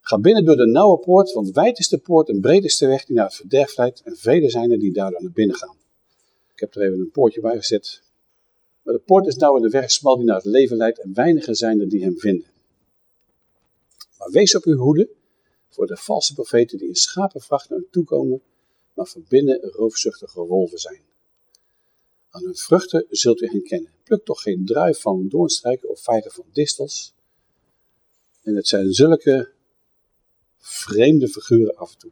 S1: Ga binnen door de nauwe poort, want wijd is de poort en breed is de weg die naar het verderf leidt. En vele zijn er die daardoor naar binnen gaan. Ik heb er even een poortje bij gezet. Maar de poort is nauw en de weg smal die naar het leven leidt. En weinigen zijn er die hem vinden. Maar wees op uw hoede voor de valse profeten die in schapenvracht naar u toekomen maar van binnen roofzuchtige wolven zijn. Aan hun vruchten zult u hen kennen. Pluk toch geen druif van doornstrijken of vijgen van distels. En het zijn zulke vreemde figuren af en toe.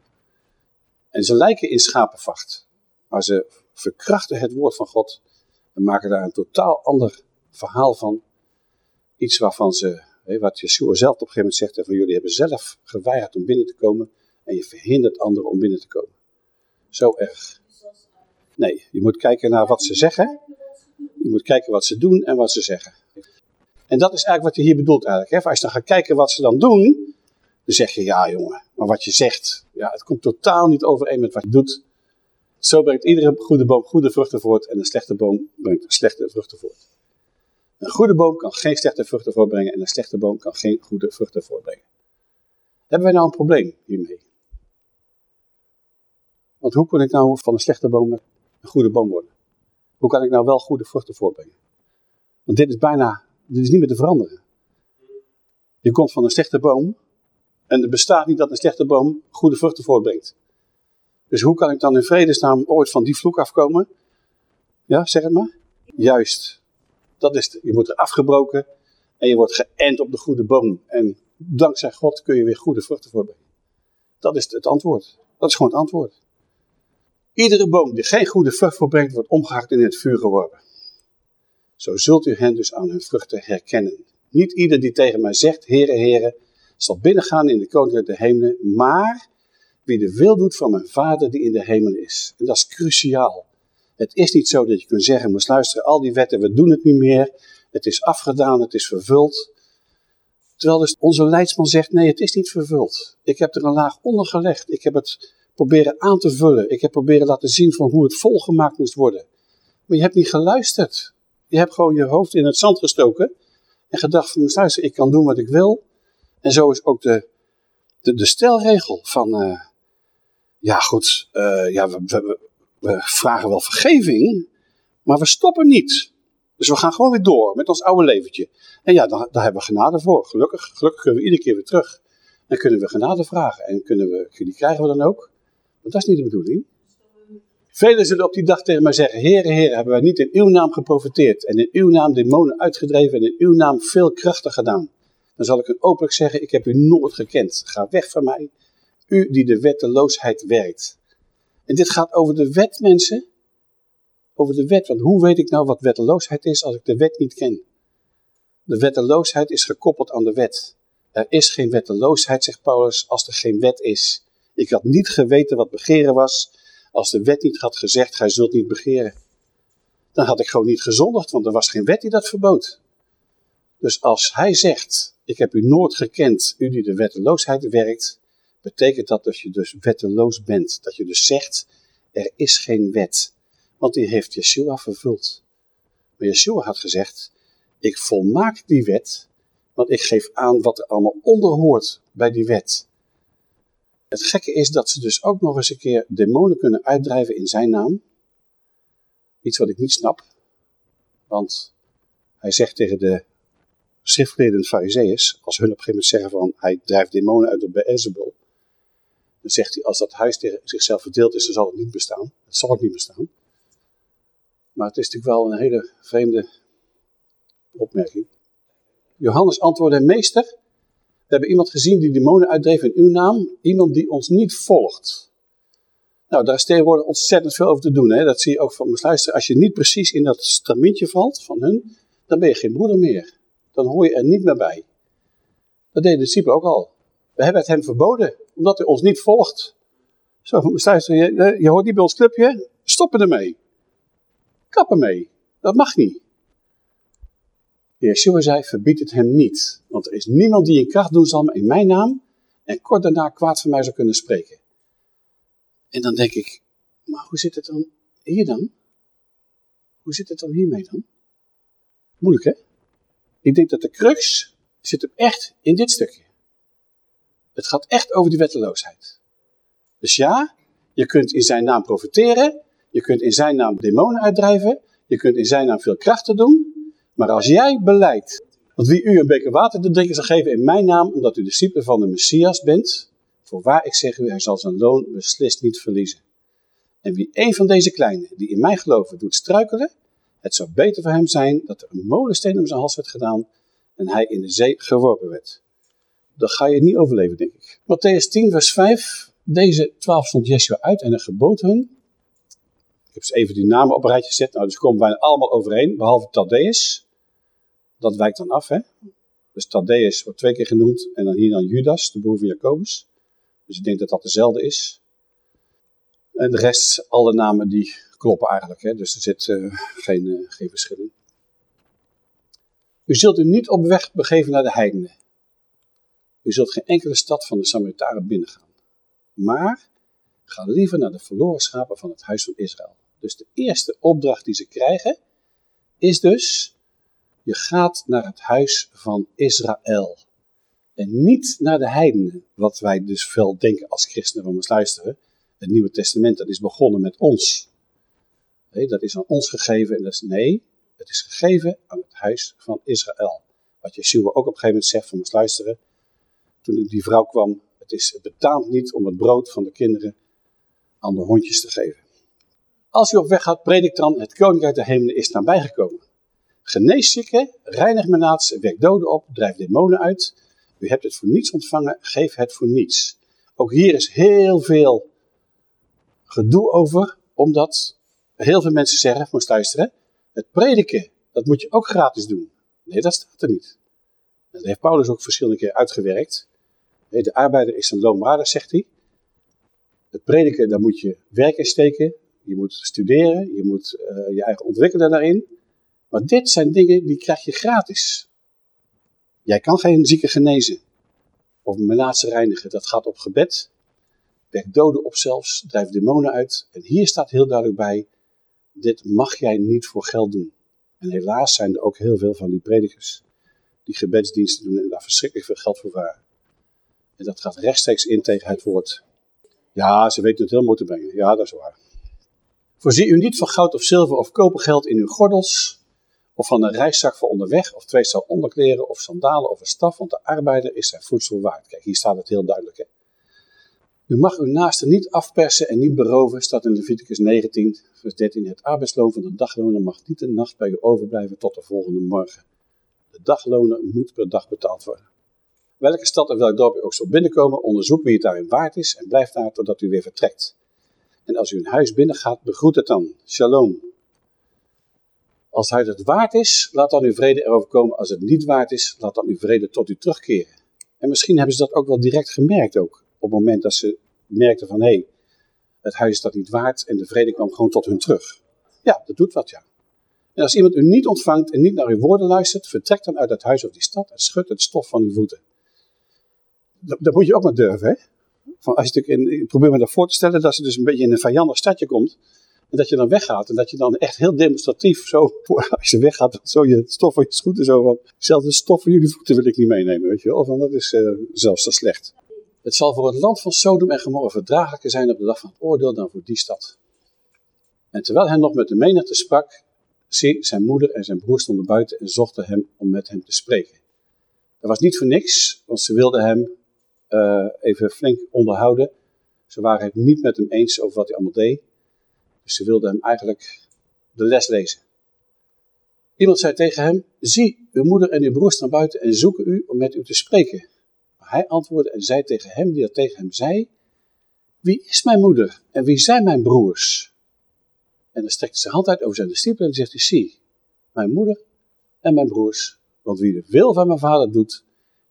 S1: En ze lijken in schapenvacht, maar ze verkrachten het woord van God en maken daar een totaal ander verhaal van. Iets waarvan ze, wat Yeshua zelf op een gegeven moment zegt, van jullie hebben zelf geweigerd om binnen te komen en je verhindert anderen om binnen te komen. Zo erg. Nee, je moet kijken naar wat ze zeggen. Je moet kijken wat ze doen en wat ze zeggen. En dat is eigenlijk wat je hier bedoelt eigenlijk. Hè? Als je dan gaat kijken wat ze dan doen, dan zeg je, ja jongen, maar wat je zegt, ja, het komt totaal niet overeen met wat je doet. Zo brengt iedere goede boom goede vruchten voort en een slechte boom brengt slechte vruchten voort. Een goede boom kan geen slechte vruchten voortbrengen en een slechte boom kan geen goede vruchten voortbrengen. Hebben wij nou een probleem hiermee? Want hoe kan ik nou van een slechte boom een goede boom worden? Hoe kan ik nou wel goede vruchten voortbrengen? Want dit is bijna, dit is niet meer te veranderen. Je komt van een slechte boom en er bestaat niet dat een slechte boom goede vruchten voortbrengt. Dus hoe kan ik dan in vredesnaam ooit van die vloek afkomen? Ja, zeg het maar. Juist. Dat is. Je wordt er afgebroken en je wordt geënt op de goede boom. En dankzij God kun je weer goede vruchten voortbrengen. Dat is het antwoord. Dat is gewoon het antwoord. Iedere boom die geen goede vrucht voortbrengt, wordt omgehakt in het vuur geworpen. Zo zult u hen dus aan hun vruchten herkennen. Niet ieder die tegen mij zegt, Heere, Heere, zal binnengaan in de koninkrijk der hemelen, maar wie de wil doet van mijn vader die in de hemel is. En dat is cruciaal. Het is niet zo dat je kunt zeggen, moest luisteren, al die wetten, we doen het niet meer. Het is afgedaan, het is vervuld. Terwijl dus onze leidsman zegt, nee, het is niet vervuld. Ik heb er een laag onder gelegd. Ik heb het proberen aan te vullen. Ik heb proberen laten zien van hoe het volgemaakt moest worden. Maar je hebt niet geluisterd. Je hebt gewoon je hoofd in het zand gestoken. En gedacht van, luister, ik kan doen wat ik wil. En zo is ook de, de, de stelregel van, uh, ja goed, uh, ja, we, we, vragen wel vergeving, maar we stoppen niet. Dus we gaan gewoon weer door met ons oude leventje. En ja, daar, daar hebben we genade voor. Gelukkig, gelukkig kunnen we iedere keer weer terug. En kunnen we genade vragen. En kunnen we, die krijgen we dan ook. Maar dat is niet de bedoeling. Velen zullen op die dag tegen mij zeggen, Heere, Heere, hebben wij niet in uw naam geprofiteerd en in uw naam demonen uitgedreven en in uw naam veel krachten gedaan? Dan zal ik hun openlijk zeggen, ik heb u nooit gekend. Ga weg van mij, u die de wetteloosheid werkt. En dit gaat over de wet, mensen. Over de wet, want hoe weet ik nou wat wetteloosheid is als ik de wet niet ken? De wetteloosheid is gekoppeld aan de wet. Er is geen wetteloosheid, zegt Paulus, als er geen wet is. Ik had niet geweten wat begeren was, als de wet niet had gezegd, gij zult niet begeren. Dan had ik gewoon niet gezondigd, want er was geen wet die dat verbood. Dus als hij zegt, ik heb u nooit gekend, u die de wetteloosheid werkt, betekent dat dat je dus wetteloos bent. Dat je dus zegt, er is geen wet. Want die heeft Yeshua vervuld. Maar Yeshua had gezegd, ik volmaak die wet, want ik geef aan wat er allemaal onder hoort bij die wet. Het gekke is dat ze dus ook nog eens een keer demonen kunnen uitdrijven in zijn naam. Iets wat ik niet snap. Want hij zegt tegen de schriftgeleerden fariseeërs, als hun op een gegeven moment zeggen van hij drijft demonen uit de Beelzebul, zegt hij als dat huis tegen zichzelf verdeeld is, dan zal het niet bestaan. Het zal ook niet bestaan. Maar het is natuurlijk wel een hele vreemde opmerking. Johannes antwoordde, meester, we hebben iemand gezien die demonen uitdreef in uw naam. Iemand die ons niet volgt. Nou, daar is tegenwoordig ontzettend veel over te doen. Hè? Dat zie je ook van mijn luisteren. Als je niet precies in dat stramintje valt van hun, dan ben je geen broeder meer. Dan hoor je er niet meer bij. Dat deed de discipelen ook al. We hebben het hem verboden, omdat hij ons niet volgt. Zo, van luisteren, je, je hoort niet bij ons clubje, stoppen ermee. Kappen mee. Dat mag niet. Yeshua zei, verbied het hem niet. Want er is niemand die in kracht doen zal in mijn naam en kort daarna kwaad van mij zou kunnen spreken. En dan denk ik, maar hoe zit het dan hier dan? Hoe zit het dan hiermee dan? Moeilijk hè? Ik denk dat de crux zit hem echt in dit stukje. Het gaat echt over die wetteloosheid. Dus ja, je kunt in zijn naam profiteren, je kunt in zijn naam demonen uitdrijven, je kunt in zijn naam veel krachten doen, maar als jij beleidt dat wie u een beker water te drinken zal geven in mijn naam, omdat u discipel van de Messias bent, voorwaar ik zeg u, hij zal zijn loon beslist niet verliezen. En wie een van deze kleinen, die in mij geloven, doet struikelen, het zou beter voor hem zijn dat er een molensteen om zijn hals werd gedaan en hij in de zee geworpen werd. Dat ga je niet overleven, denk ik. Matthäus 10, vers 5. Deze twaalf stond Yeshua uit en hij gebood hun. Ik heb ze even die namen op een rijtje gezet. Nou, dus komen bijna allemaal overeen, behalve Thaddeus dat wijkt dan af. Hè? Dus Thaddeus wordt twee keer genoemd en dan hier dan Judas, de broer van Jacobus. Dus ik denk dat dat dezelfde is. En de rest, alle namen die kloppen eigenlijk. Hè? Dus er zit uh, geen, uh, geen verschil in. U zult u niet op weg begeven naar de heidenen. U zult geen enkele stad van de Samaritaren binnengaan. Maar ga liever naar de verloren schapen van het huis van Israël. Dus de eerste opdracht die ze krijgen is dus je gaat naar het huis van Israël. En niet naar de heidenen, wat wij dus veel denken als christenen van ons luisteren. Het Nieuwe Testament, dat is begonnen met ons. Dat is aan ons gegeven. En dat is, nee, het is gegeven aan het huis van Israël. Wat Yeshua ook op een gegeven moment zegt van ons luisteren. Toen die vrouw kwam, het, is, het betaamt niet om het brood van de kinderen aan de hondjes te geven. Als u op weg gaat, predik dan, het koninkrijk der hemelen is nabijgekomen. Genees zieken, reinig menaats, wek doden op, drijf demonen uit. U hebt het voor niets ontvangen, geef het voor niets. Ook hier is heel veel gedoe over, omdat heel veel mensen zeggen, moest luisteren, het prediken, dat moet je ook gratis doen. Nee, dat staat er niet. Dat heeft Paulus ook verschillende keer uitgewerkt. De arbeider is een loonwaardig, zegt hij. Het prediken, daar moet je werk in steken. Je moet studeren, je moet uh, je eigen ontwikkelen daarin. Maar dit zijn dingen die krijg je gratis. Jij kan geen zieke genezen of melaatse reinigen. Dat gaat op gebed. Wek doden op zelfs, drijf demonen uit. En hier staat heel duidelijk bij, dit mag jij niet voor geld doen. En helaas zijn er ook heel veel van die predikers die gebedsdiensten doen en daar verschrikkelijk veel geld voor vragen. En dat gaat rechtstreeks in tegen het woord. Ja, ze weten het heel mooi te brengen. Ja, dat is waar. Voorzie u niet van goud of zilver of kopergeld in uw gordels, of van een reiszak voor onderweg, of twee stel onderkleren, of sandalen of een staf, want de arbeider is zijn voedsel waard. Kijk, hier staat het heel duidelijk. Hè? U mag uw naaste niet afpersen en niet beroven, staat in Leviticus 19, vers 13. Het arbeidsloon van de dagloner mag niet de nacht bij u overblijven tot de volgende morgen. De dagloner moet per dag betaald worden. Welke stad of welk dorp u ook zal binnenkomen, onderzoek wie het daarin waard is en blijf daar totdat u weer vertrekt. En als u een huis binnengaat, begroet het dan. Shalom. Als het het waard is, laat dan uw vrede erover komen. Als het niet waard is, laat dan uw vrede tot u terugkeren. En misschien hebben ze dat ook wel direct gemerkt ook. Op het moment dat ze merkten van, hé, hey, het huis is dat niet waard en de vrede kwam gewoon tot hun terug. Ja, dat doet wat, ja. En als iemand u niet ontvangt en niet naar uw woorden luistert, vertrek dan uit het huis of die stad en schud het stof van uw voeten. Dat, dat moet je ook maar durven, hè. Van als je in, probeer me dat voor te stellen dat ze dus een beetje in een vijandig stadje komt. En dat je dan weggaat. En dat je dan echt heel demonstratief zo, als je weggaat, zo je stof van je schoenen zo van, zelfs de stof van jullie voeten wil ik niet meenemen, weet je wel. Van dat is uh, zelfs te slecht. Het zal voor het land van Sodom en Gomorra verdraaglijker zijn op de dag van het oordeel dan voor die stad. En terwijl hij nog met de menigte sprak, zie, zijn moeder en zijn broer stonden buiten en zochten hem om met hem te spreken. Dat was niet voor niks, want ze wilden hem uh, even flink onderhouden. Ze waren het niet met hem eens over wat hij allemaal deed. Dus ze wilden hem eigenlijk de les lezen. Iemand zei tegen hem, zie, uw moeder en uw broer staan buiten en zoeken u om met u te spreken. Maar hij antwoordde en zei tegen hem die dat tegen hem zei, wie is mijn moeder en wie zijn mijn broers? En dan strekt hij zijn hand uit over zijn discipelen en zegt hij, zie, mijn moeder en mijn broers. Want wie de wil van mijn vader doet,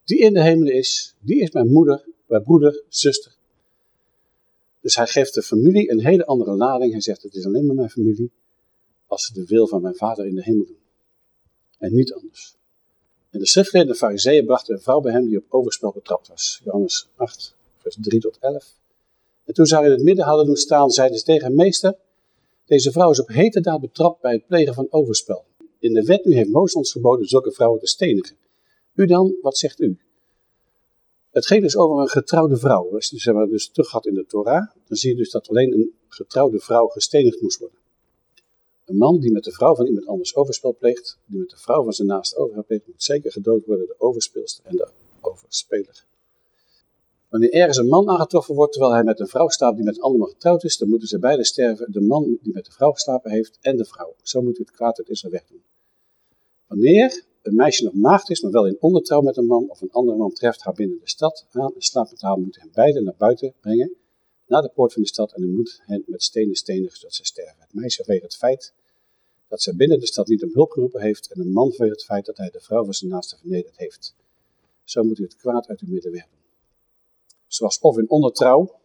S1: die in de hemel is, die is mijn moeder, mijn broeder, zuster. Dus hij geeft de familie een hele andere lading. Hij zegt, het is alleen maar mijn familie als ze de wil van mijn vader in de hemel doen. En niet anders. En de schriftgeleerden de fariseeën brachten een vrouw bij hem die op overspel betrapt was. Johannes 8, vers 3 tot 11. En toen zij in het midden hadden doen staan, zeiden ze tegen hem, meester, deze vrouw is op hete daad betrapt bij het plegen van overspel. In de wet nu heeft Mozes ons geboden zulke vrouwen te stenigen. U dan, wat zegt u? Het gaat dus over een getrouwde vrouw. Als je dus, dus terug gaat in de Torah, dan zie je dus dat alleen een getrouwde vrouw gestenigd moest worden. Een man die met de vrouw van iemand anders overspel pleegt, die met de vrouw van zijn naast overspel moet zeker gedood worden, de overspeelster en de overspeler. Wanneer ergens een man aangetroffen wordt terwijl hij met een vrouw staat die met een ander man getrouwd is, dan moeten ze beide sterven, de man die met de vrouw geslapen heeft en de vrouw. Zo moet u het kwaad uit Israël wegdoen. Wanneer een meisje nog maagd is, maar wel in ondertrouw met een man of een andere man treft haar binnen de stad aan en slaapt met haar, moet hen beiden naar buiten brengen, naar de poort van de stad en hij moet hen met stenen stenigen zodat zij sterven. Het meisje vanwege het feit dat zij binnen de stad niet om hulp geroepen heeft en een man vanwege het feit dat hij de vrouw van zijn naaste vernederd heeft. Zo moet u het kwaad uit uw midden werpen. Zoals of in ondertrouw,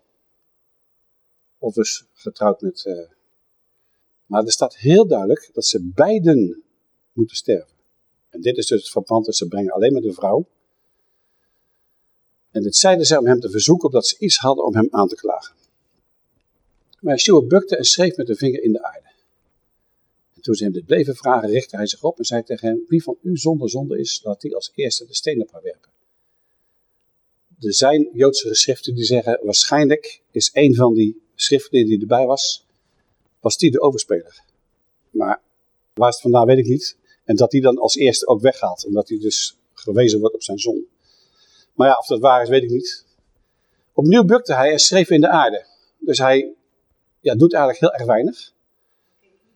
S1: of dus getrouwd met... Uh... maar er staat heel duidelijk dat ze beiden moeten sterven. En dit is dus het verband dat ze brengen alleen maar de vrouw. En dit zeiden ze om hem te verzoeken, opdat ze iets hadden om hem aan te klagen. Maar Yeshua bukte en schreef met de vinger in de aarde. En toen ze hem dit bleven vragen, richtte hij zich op en zei tegen hem, wie van u zonder zonde is, laat die als eerste de steen op haar werpen. Er zijn Joodse geschriften die zeggen, waarschijnlijk is een van die schriften die erbij was, was die de overspeler. Maar waar het vandaan weet ik niet. En dat hij dan als eerste ook weggaat, omdat hij dus gewezen wordt op zijn zon. Maar ja, of dat waar is, weet ik niet. Opnieuw bukte hij en schreef in de aarde. Dus hij ja, doet eigenlijk heel erg weinig.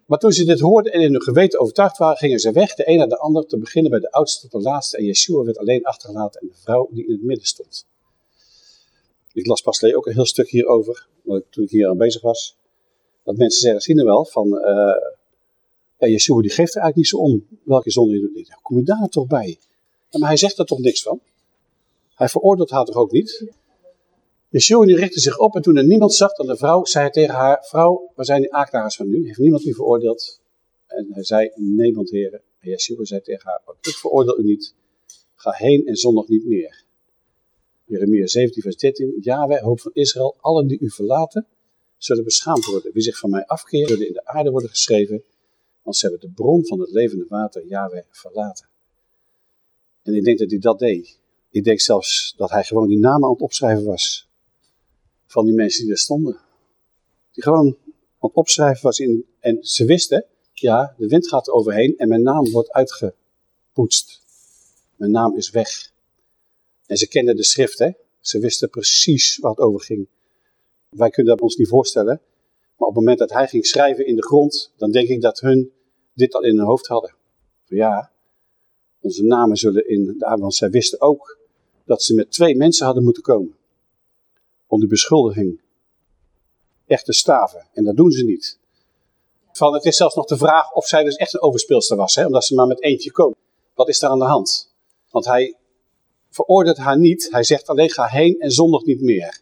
S1: Maar toen ze dit hoorden en in hun geweten overtuigd waren, gingen ze weg, de een naar de ander, te beginnen bij de oudste tot de laatste. En Yeshua werd alleen achtergelaten en de vrouw die in het midden stond. Ik las pas ook een heel stuk hierover, toen ik hier aan bezig was. Dat mensen zeggen, zien er wel, van uh, ja, Yeshua die geeft er eigenlijk niet zo om welke zonde je doet. Hoe kom je daar toch bij? maar hij zegt er toch niks van? Hij veroordeelt haar toch ook niet? Yeshua die richtte zich op en toen er niemand zag dan de vrouw, zei hij tegen haar, vrouw, waar zijn die aanklagers van nu? Heeft niemand u veroordeeld? En hij zei, niemand heren. En Yeshua zei tegen haar, ik veroordeel u niet. Ga heen en zondag niet meer. Jeremia 17 vers 13, Yahweh, hoop van Israël, allen die u verlaten, zullen beschaamd worden. Wie zich van mij afkeert, zullen in de aarde worden geschreven, want ze hebben de bron van het levende water, Yahweh, verlaten. En ik denk dat hij dat deed. Ik denk zelfs dat hij gewoon die namen aan het opschrijven was van die mensen die daar stonden. Die gewoon aan het opschrijven was. In, en ze wisten, ja, de wind gaat er overheen en mijn naam wordt uitgepoetst. Mijn naam is weg. En ze kenden de schrift, hè. Ze wisten precies waar het over ging. Wij kunnen dat ons niet voorstellen. Maar op het moment dat hij ging schrijven in de grond, dan denk ik dat hun dit al in hun hoofd hadden. Ja, onze namen zullen in de want zij wisten ook dat ze met twee mensen hadden moeten komen om die beschuldiging echt te staven. En dat doen ze niet. Van, het is zelfs nog de vraag of zij dus echt een overspeelster was, hè, omdat ze maar met eentje komen. Wat is daar aan de hand? Want hij veroordeelt haar niet, hij zegt alleen ga heen en zondig niet meer.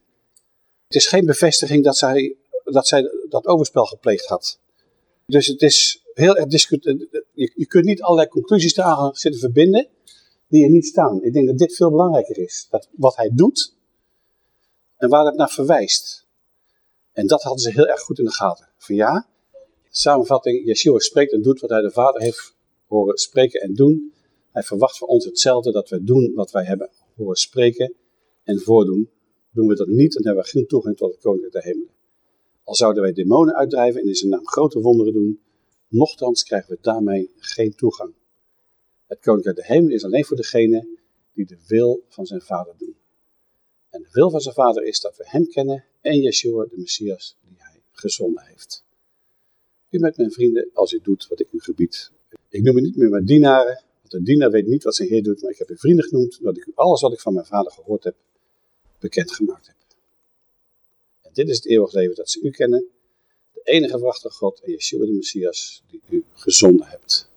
S1: Het is geen bevestiging dat zij dat, zij dat overspel gepleegd had. Dus het is heel erg discutabel. Je, je kunt niet allerlei conclusies eraan zitten verbinden die er niet staan. Ik denk dat dit veel belangrijker is. Dat wat hij doet, en waar het naar verwijst. En dat hadden ze heel erg goed in de gaten. Van ja, samenvatting, Yeshua spreekt en doet wat hij de Vader heeft horen spreken en doen. Hij verwacht van ons hetzelfde, dat we doen wat wij hebben horen spreken en voordoen. Doen we dat niet, dan hebben we geen toegang tot het koninkrijk der hemelen. Al zouden wij demonen uitdrijven en in zijn naam grote wonderen doen, nochtans krijgen we daarmee geen toegang. Het koninkrijk der hemelen is alleen voor degene die de wil van zijn vader doen. En de wil van zijn vader is dat we hem kennen en Yeshua, de Messias, die hij gezonden heeft. U bent mijn vrienden als u doet wat ik u gebied. Ik noem u niet meer mijn dienaren, want een dienaar weet niet wat zijn heer doet, maar ik heb u vrienden genoemd, omdat ik u alles wat ik van mijn vader gehoord heb, bekendgemaakt heb. En dit is het eeuwig leven dat ze u kennen, de enige wachtige God en Yeshua de Messias, die u gezonden hebt.